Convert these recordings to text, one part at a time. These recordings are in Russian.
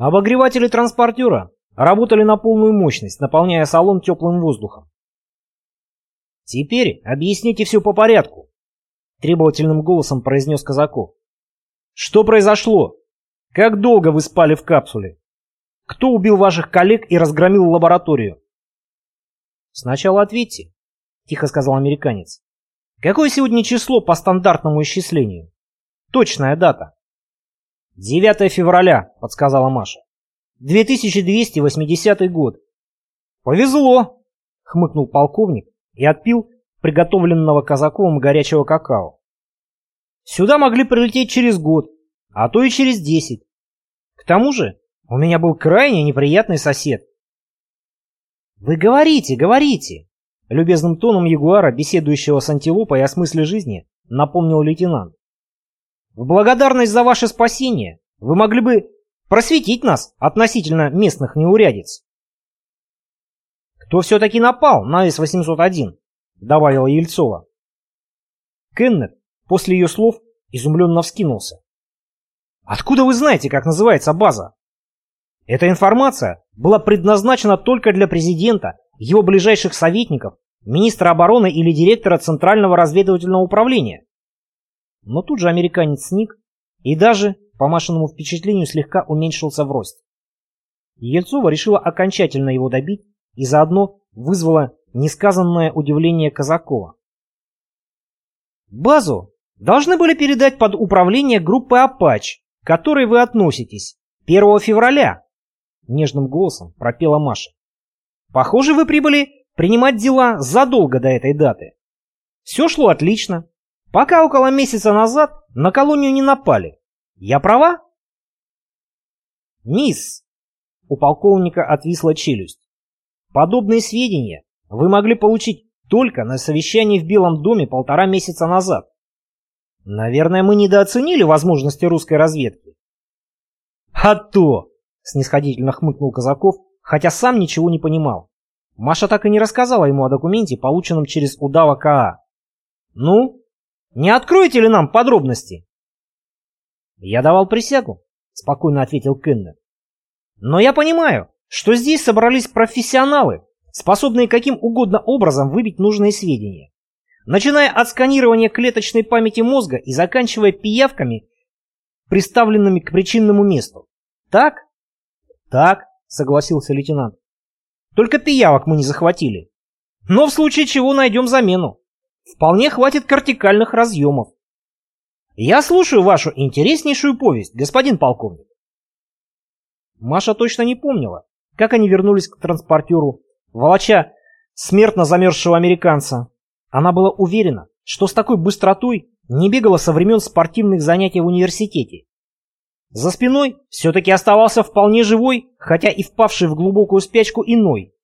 Обогреватели транспортера работали на полную мощность, наполняя салон теплым воздухом. «Теперь объясните все по порядку», — требовательным голосом произнес Казаков. «Что произошло? Как долго вы спали в капсуле? Кто убил ваших коллег и разгромил лабораторию?» «Сначала ответьте», — тихо сказал американец. «Какое сегодня число по стандартному исчислению? Точная дата». «9 февраля», — подсказала Маша. «2280 год». «Повезло», — хмыкнул полковник и отпил приготовленного Казаковым горячего какао. «Сюда могли прилететь через год, а то и через десять. К тому же у меня был крайне неприятный сосед». «Вы говорите, говорите!» Любезным тоном ягуара, беседующего с антилопой о смысле жизни, напомнил лейтенант. В благодарность за ваше спасение вы могли бы просветить нас относительно местных неурядиц. Кто все-таки напал на С-801? Добавила Ельцова. Кеннет после ее слов изумленно вскинулся. Откуда вы знаете, как называется база? Эта информация была предназначена только для президента, его ближайших советников, министра обороны или директора Центрального разведывательного управления. Но тут же американец сник и даже, по Машиному впечатлению, слегка уменьшился в росте. Ельцова решила окончательно его добить и заодно вызвала несказанное удивление Казакова. «Базу должны были передать под управление группы «Апач», к которой вы относитесь, 1 февраля», — нежным голосом пропела Маша. «Похоже, вы прибыли принимать дела задолго до этой даты. Все шло отлично. Пока около месяца назад на колонию не напали. Я права? Мисс, у полковника отвисла челюсть. Подобные сведения вы могли получить только на совещании в Белом доме полтора месяца назад. Наверное, мы недооценили возможности русской разведки. А то, снисходительно хмыкнул Казаков, хотя сам ничего не понимал. Маша так и не рассказала ему о документе, полученном через удава КА. Ну, не откроете ли нам подробности? Я давал присягу, спокойно ответил Кеннер. Но я понимаю, что здесь собрались профессионалы, способные каким угодно образом выбить нужные сведения. Начиная от сканирования клеточной памяти мозга и заканчивая пиявками, приставленными к причинному месту. Так? Так, согласился лейтенант. Только пиявок мы не захватили. Но в случае чего найдем замену. Вполне хватит кортикальных разъемов. Я слушаю вашу интереснейшую повесть, господин полковник. Маша точно не помнила, как они вернулись к транспортеру, волоча смертно замерзшего американца. Она была уверена, что с такой быстротой не бегала со времен спортивных занятий в университете. За спиной все-таки оставался вполне живой, хотя и впавший в глубокую спячку иной.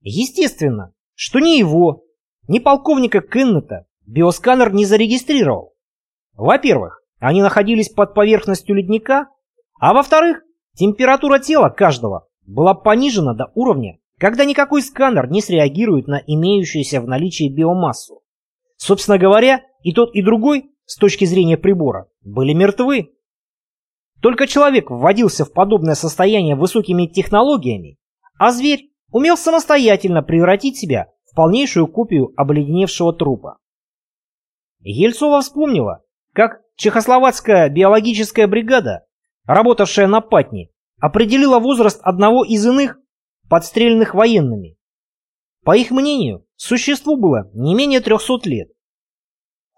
Естественно, что ни его, ни полковника Кеннета биосканер не зарегистрировал. Во-первых, они находились под поверхностью ледника, а во-вторых, температура тела каждого была понижена до уровня, когда никакой сканер не среагирует на имеющуюся в наличии биомассу. Собственно говоря, и тот, и другой, с точки зрения прибора, были мертвы. Только человек вводился в подобное состояние высокими технологиями, а зверь умел самостоятельно превратить себя в полнейшую копию обледеневшего трупа. Ельцова вспомнила, как чехословацкая биологическая бригада, работавшая на Патне, определила возраст одного из иных, подстрельных военными. По их мнению, существу было не менее 300 лет.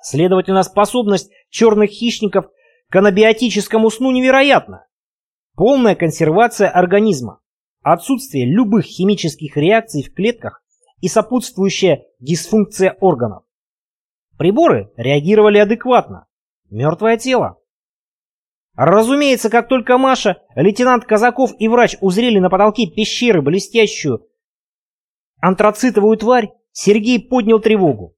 Следовательно, способность черных хищников к анабиотическому сну невероятна. Полная консервация организма, отсутствие любых химических реакций в клетках и сопутствующая дисфункция органов. Приборы реагировали адекватно. Мертвое тело. Разумеется, как только Маша, лейтенант Казаков и врач узрели на потолке пещеры блестящую антрацитовую тварь, Сергей поднял тревогу.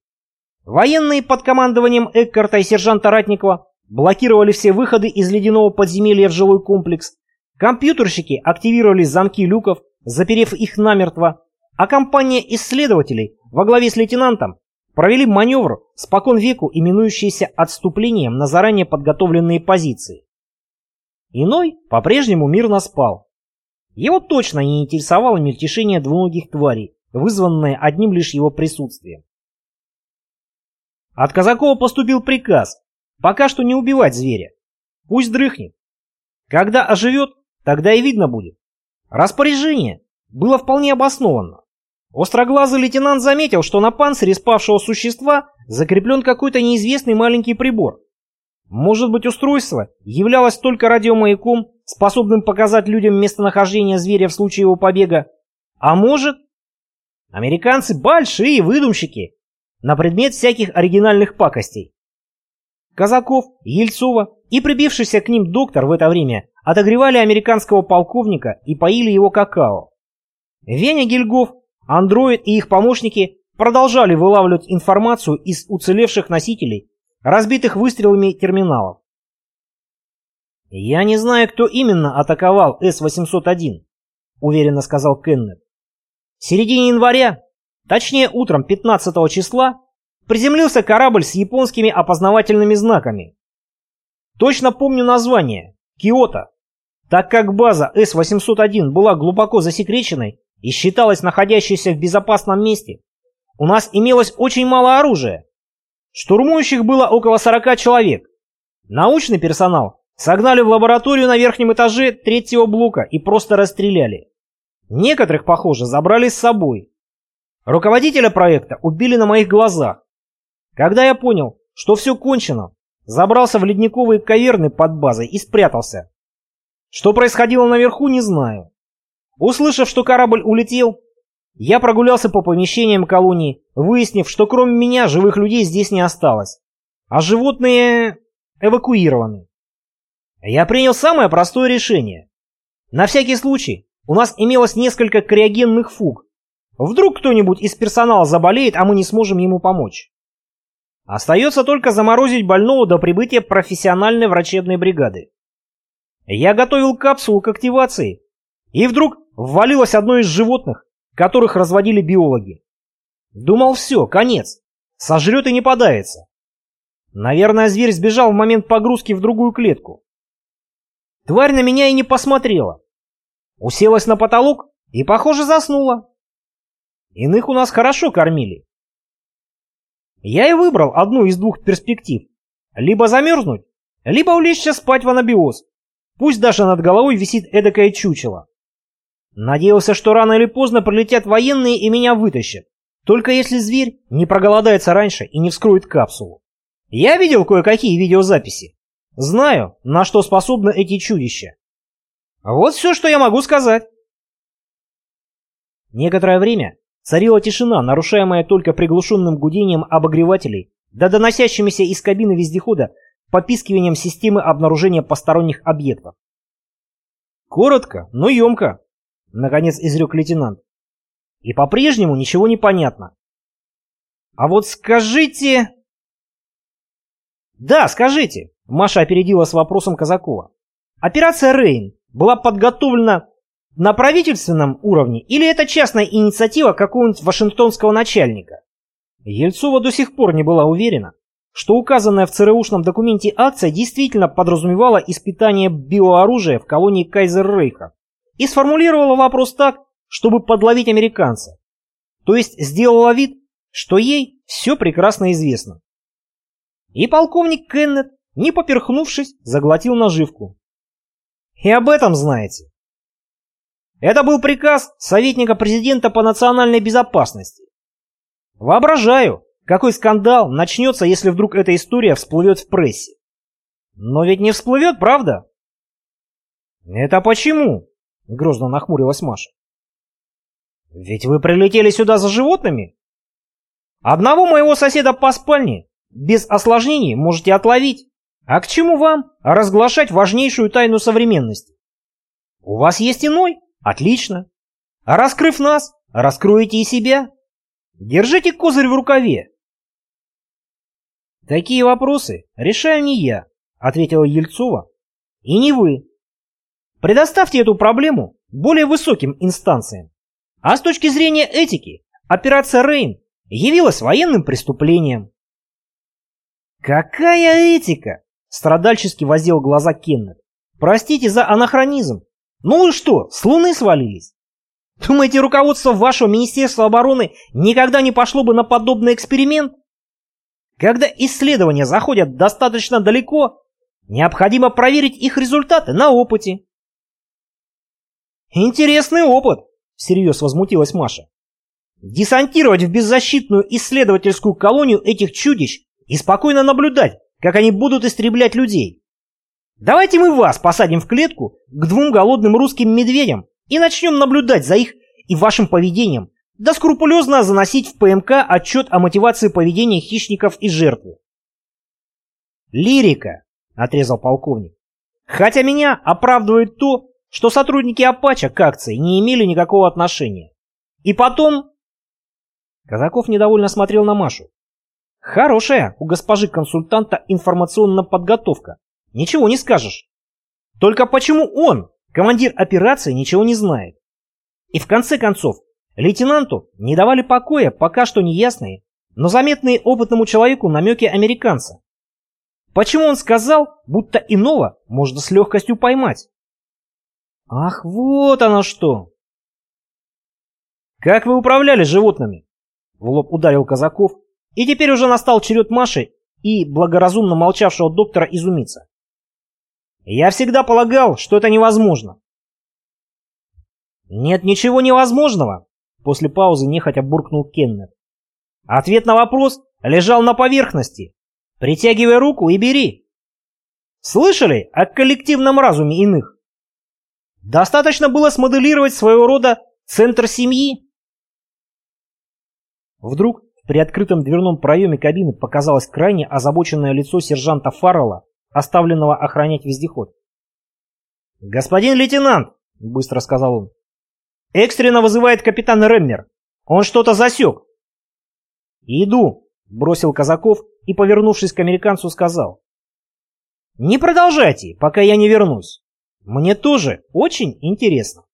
Военные под командованием Эккарта и сержанта Ратникова блокировали все выходы из ледяного подземелья в жилой комплекс. Компьютерщики активировали замки люков, заперев их намертво, а компания исследователей во главе с лейтенантом провели маневр, спокон веку именующийся отступлением на заранее подготовленные позиции. Иной по-прежнему мирно спал, Его точно не интересовало мельтешение двуногих тварей, вызванное одним лишь его присутствием. От Казакова поступил приказ пока что не убивать зверя. Пусть дрыхнет. Когда оживет, тогда и видно будет. Распоряжение было вполне обоснованно. Остроглазый лейтенант заметил, что на панцире спавшего существа закреплен какой-то неизвестный маленький прибор. Может быть, устройство являлось только радиомаяком, способным показать людям местонахождение зверя в случае его побега. А может... Американцы большие выдумщики на предмет всяких оригинальных пакостей. Казаков, Ельцова и прибившийся к ним доктор в это время отогревали американского полковника и поили его какао. Веня Гильгоф, андроид и их помощники продолжали вылавливать информацию из уцелевших носителей, разбитых выстрелами терминалов. «Я не знаю, кто именно атаковал С-801», — уверенно сказал Кеннет. В середине января, точнее утром 15 числа, приземлился корабль с японскими опознавательными знаками. Точно помню название – Киото, так как база С-801 была глубоко засекреченной и считалась находящейся в безопасном месте, у нас имелось очень мало оружия. Штурмующих было около 40 человек. Научный персонал согнали в лабораторию на верхнем этаже третьего блока и просто расстреляли. Некоторых, похоже, забрали с собой. Руководителя проекта убили на моих глазах. Когда я понял, что все кончено, забрался в ледниковые каверны под базой и спрятался. Что происходило наверху, не знаю. Услышав, что корабль улетел, я прогулялся по помещениям колонии, выяснив, что кроме меня живых людей здесь не осталось, а животные эвакуированы. Я принял самое простое решение. На всякий случай у нас имелось несколько криогенных фуг. Вдруг кто-нибудь из персонала заболеет, а мы не сможем ему помочь. Остается только заморозить больного до прибытия профессиональной врачебной бригады. Я готовил капсулу к активации, и вдруг ввалилось одно из животных, которых разводили биологи. Думал, все, конец. Сожрет и не подавится. Наверное, зверь сбежал в момент погрузки в другую клетку. Тварь на меня и не посмотрела. Уселась на потолок и, похоже, заснула. Иных у нас хорошо кормили. Я и выбрал одну из двух перспектив. Либо замерзнуть, либо улечься спать в анабиоз. Пусть даже над головой висит эдакое чучело. Надеялся, что рано или поздно прилетят военные и меня вытащат. Только если зверь не проголодается раньше и не вскроет капсулу. Я видел кое-какие видеозаписи. Знаю, на что способны эти чудища. Вот все, что я могу сказать. Некоторое время Царила тишина, нарушаемая только приглушенным гудением обогревателей, да доносящимися из кабины вездехода попискиванием системы обнаружения посторонних объектов. «Коротко, но емко», — наконец изрек лейтенант. «И по-прежнему ничего не понятно». «А вот скажите...» «Да, скажите», — Маша опередила с вопросом Казакова. «Операция «Рейн» была подготовлена на правительственном уровне или это частная инициатива какого-нибудь вашингтонского начальника? Ельцова до сих пор не была уверена, что указанная в ЦРУшном документе акция действительно подразумевала испытание биооружия в колонии Кайзер-Рейха и сформулировала вопрос так, чтобы подловить американца. То есть сделала вид, что ей все прекрасно известно. И полковник Кеннет, не поперхнувшись, заглотил наживку. И об этом знаете. Это был приказ советника президента по национальной безопасности. Воображаю, какой скандал начнется, если вдруг эта история всплывет в прессе. Но ведь не всплывет, правда? Это почему? Грозно нахмурилась Маша. Ведь вы прилетели сюда за животными? Одного моего соседа по спальне без осложнений можете отловить. А к чему вам разглашать важнейшую тайну современности? У вас есть иной? Отлично. А раскрыв нас, раскроете и себя. Держите козырь в рукаве. Такие вопросы решаю не я, ответила Ельцова. И не вы. Предоставьте эту проблему более высоким инстанциям. А с точки зрения этики, операция «Рейн» явилась военным преступлением. «Какая этика?» — страдальчески возил глаза Кеннет. «Простите за анахронизм, Ну и что, с Луны свалились? Думаете, руководство вашего Министерства обороны никогда не пошло бы на подобный эксперимент? Когда исследования заходят достаточно далеко, необходимо проверить их результаты на опыте. Интересный опыт, всерьез возмутилась Маша. Десантировать в беззащитную исследовательскую колонию этих чудищ и спокойно наблюдать, как они будут истреблять людей. Давайте мы вас посадим в клетку к двум голодным русским медведям и начнем наблюдать за их и вашим поведением, да скрупулезно заносить в ПМК отчет о мотивации поведения хищников и жертвы. «Лирика», — отрезал полковник. «Хотя меня оправдывает то, что сотрудники Апача к акции не имели никакого отношения. И потом...» Казаков недовольно смотрел на Машу. «Хорошая у госпожи консультанта информационная подготовка. Ничего не скажешь. Только почему он, командир операции, ничего не знает? И в конце концов, лейтенанту не давали покоя пока что неясные, но заметные опытному человеку намеки американца. Почему он сказал, будто иного можно с легкостью поймать? Ах, вот оно что! Как вы управляли животными? В лоб ударил Казаков, и теперь уже настал черед Маши и благоразумно молчавшего доктора изумиться. Я всегда полагал, что это невозможно. «Нет ничего невозможного», — после паузы нехотя буркнул Кеннет. «Ответ на вопрос лежал на поверхности. Притягивай руку и бери». Слышали о коллективном разуме иных? Достаточно было смоделировать своего рода центр семьи. Вдруг в приоткрытом дверном проеме кабины показалось крайне озабоченное лицо сержанта Фаррелла, оставленного охранять вездеход. «Господин лейтенант», — быстро сказал он, Экстренно вызывает капитан Реммер. Он что-то засек. Иду, бросил Казаков и, повернувшись к американцу, сказал. Не продолжайте, пока я не вернусь. Мне тоже очень интересно.